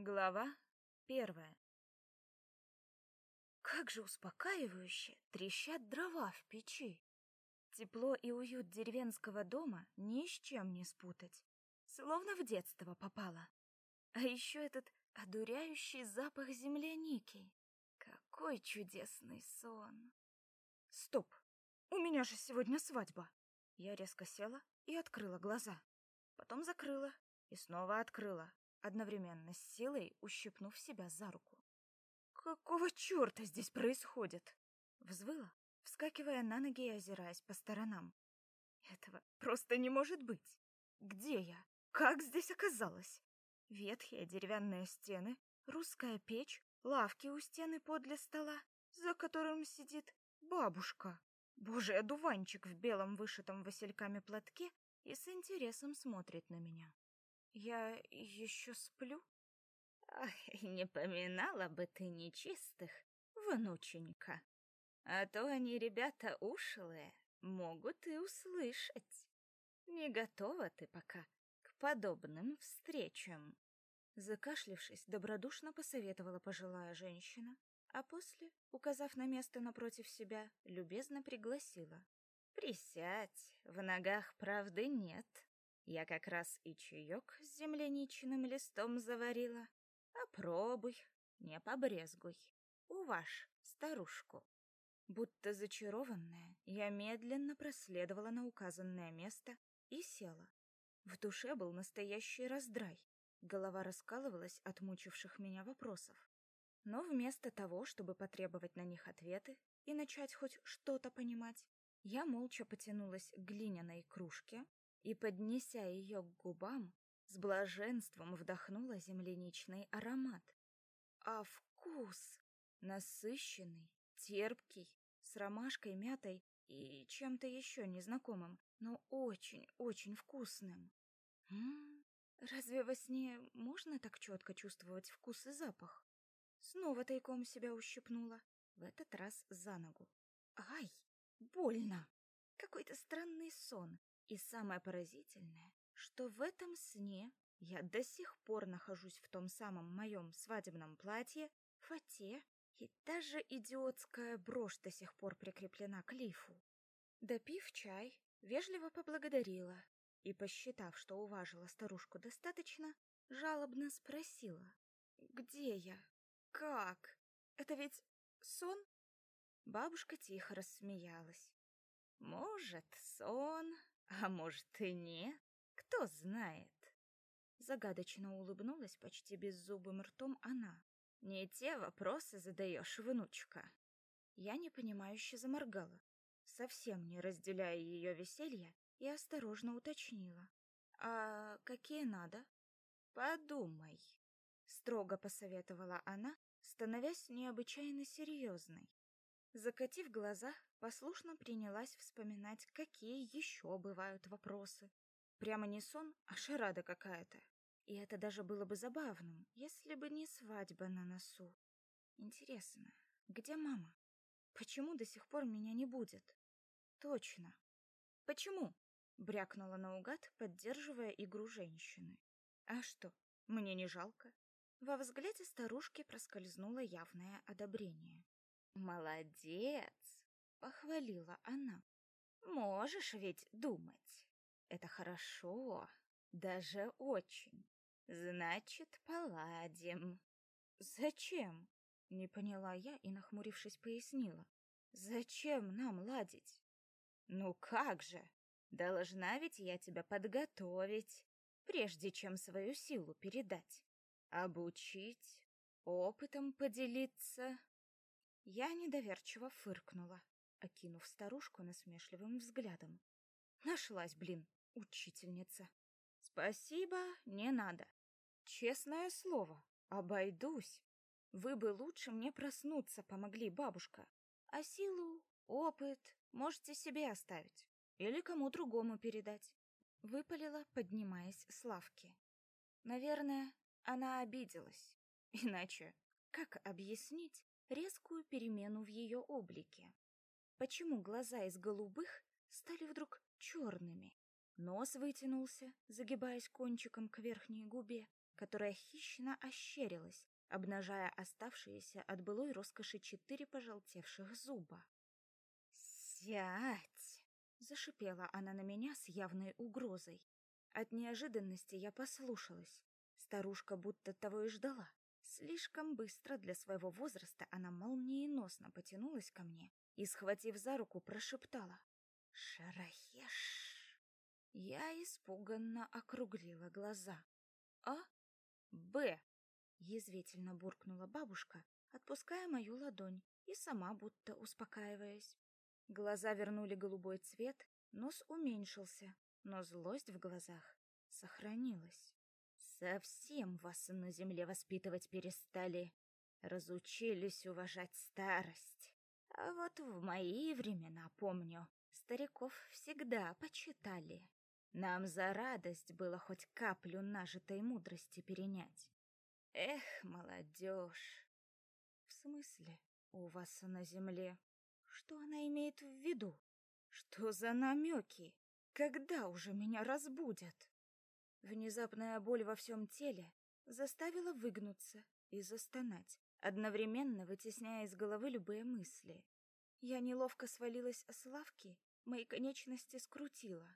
Глава первая. Как же успокаивающе трещат дрова в печи. Тепло и уют деревенского дома ни с чем не спутать. Словно в детство попала. А еще этот одуряющий запах земляники. Какой чудесный сон. Стоп, у меня же сегодня свадьба. Я резко села и открыла глаза. Потом закрыла и снова открыла, одновременно с силой ущипнув себя за руку. Какого черта здесь происходит? Взвыла, вскакивая на ноги и озираясь по сторонам. Этого просто не может быть. Где я? Как здесь оказалось? Ветхие деревянные стены, русская печь, лавки у стены подле стола, за которым сидит бабушка. Божий одуванчик в белом вышитом васильками платке и с интересом смотрит на меня. Я еще сплю? Ах, не поминала бы ты нечистых, внученька. А то они, ребята ушлые, могут и услышать. Не готова ты пока к подобным встречам. Закашлившись, добродушно посоветовала пожилая женщина, а после, указав на место напротив себя, любезно пригласила. «Присядь, в ногах правды нет. Я как раз и чаек с земляничным листом заварила. Попробуй, не побрезгуй. Уваж старушку». Будто зачарованная, я медленно проследовала на указанное место и села. В душе был настоящий раздрай. Голова раскалывалась от мучивших меня вопросов. Но вместо того, чтобы потребовать на них ответы и начать хоть что-то понимать, я молча потянулась к глиняной кружке и, поднеся ее к губам, с блаженством вдохнула земляничный аромат. А вкус насыщенный, терпкий, с ромашкой, мятой и чем-то еще незнакомым, но очень-очень вкусным. М -м, разве во сне можно так четко чувствовать вкус и запах? Снова тайком себя ущипнула, в этот раз за ногу. Ай, больно! Какой-то странный сон. И самое поразительное, что в этом сне я до сих пор нахожусь в том самом моем свадебном платье, фате, и даже идиотская брошь до сих пор прикреплена к лифу. Допив чай, вежливо поблагодарила и, посчитав, что уважила старушку достаточно, жалобно спросила, где я, как, это ведь сон? Бабушка тихо рассмеялась. Может, сон, а может и нет, кто знает. Загадочно улыбнулась почти беззубым ртом она. Не те вопросы задаешь, внучка. Я непонимающе заморгала, совсем не разделяя ее веселье, и осторожно уточнила. А какие надо? Подумай, строго посоветовала она, становясь необычайно серьезной. Закатив глаза, послушно принялась вспоминать, какие еще бывают вопросы. Прямо не сон, а шарада какая-то. И это даже было бы забавным, если бы не свадьба на носу. Интересно, где мама? Почему до сих пор меня не будет? Точно. Почему? Брякнула наугад, поддерживая игру женщины. А что, мне не жалко? Во взгляде старушки проскользнуло явное одобрение. «Молодец!» — похвалила она. «Можешь ведь думать. Это хорошо, даже очень. Значит, поладим. Зачем? Не поняла я и, нахмурившись, пояснила. Зачем нам ладить? Ну как же? Должна ведь я тебя подготовить, прежде чем свою силу передать. Обучить, опытом поделиться. Я недоверчиво фыркнула, окинув старушку насмешливым взглядом. Нашлась, блин, учительница. Спасибо, не надо. Честное слово, обойдусь. Вы бы лучше мне проснуться помогли, бабушка. А силу, опыт можете себе оставить или кому другому передать. Выпалила, поднимаясь с лавки. Наверное, она обиделась. Иначе как объяснить резкую перемену в ее облике? Почему глаза из голубых стали вдруг черными? Нос вытянулся, загибаясь кончиком к верхней губе, которая хищно ощерилась, обнажая оставшиеся от былой роскоши четыре пожелтевших зуба. «Сядь!» — зашипела она на меня с явной угрозой. От неожиданности я послушалась. Старушка будто того и ждала. Слишком быстро для своего возраста она молниеносно потянулась ко мне и, схватив за руку, прошептала «Шарахеш!». Я испуганно округлила глаза. «А? Б!» — язвительно буркнула бабушка, отпуская мою ладонь и сама будто успокаиваясь. Глаза вернули голубой цвет, нос уменьшился, но злость в глазах сохранилась. Совсем вас на земле воспитывать перестали. Разучились уважать старость. А вот в мои времена, помню, стариков всегда почитали. Нам за радость было хоть каплю нажитой мудрости перенять. Эх, молодежь! В смысле, у вас на земле? Что она имеет в виду? Что за намеки? Когда уже меня разбудят? Внезапная боль во всем теле заставила выгнуться и застонать, одновременно вытесняя из головы любые мысли. Я неловко свалилась с лавки, мои конечности скрутило.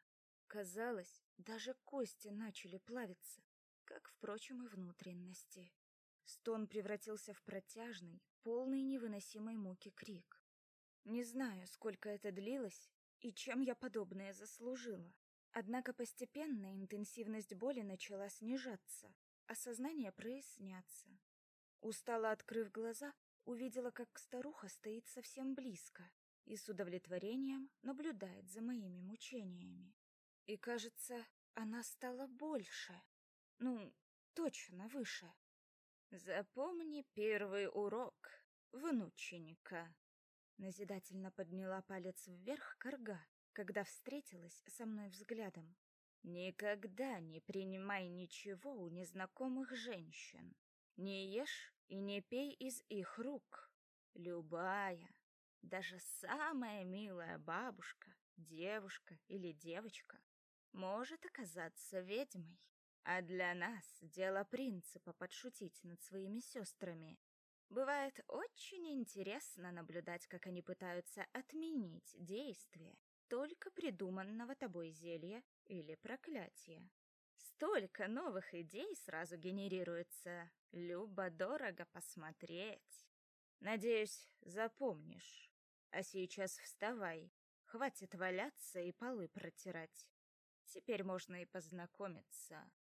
Казалось, даже кости начали плавиться, как, впрочем, и внутренности. Стон превратился в протяжный, полный невыносимой муки крик. Не знаю, сколько это длилось и чем я подобное заслужила. Однако постепенно интенсивность боли начала снижаться, а сознание проясняться. Устало открыв глаза, увидела, как старуха стоит совсем близко и с удовлетворением наблюдает за моими мучениями. И, кажется, она стала больше. Ну, точно выше. Запомни первый урок, внученика. Назидательно подняла палец вверх Карга, когда встретилась со мной взглядом. Никогда не принимай ничего у незнакомых женщин. Не ешь и не пей из их рук. Любая, даже самая милая бабушка, девушка или девочка может оказаться ведьмой. А для нас дело принципа подшутить над своими сестрами. Бывает очень интересно наблюдать, как они пытаются отменить действие только придуманного тобой зелья или проклятия. Столько новых идей сразу генерируется. Любо-дорого посмотреть. Надеюсь, запомнишь. А сейчас вставай. Хватит валяться и полы протирать. Теперь можно и познакомиться.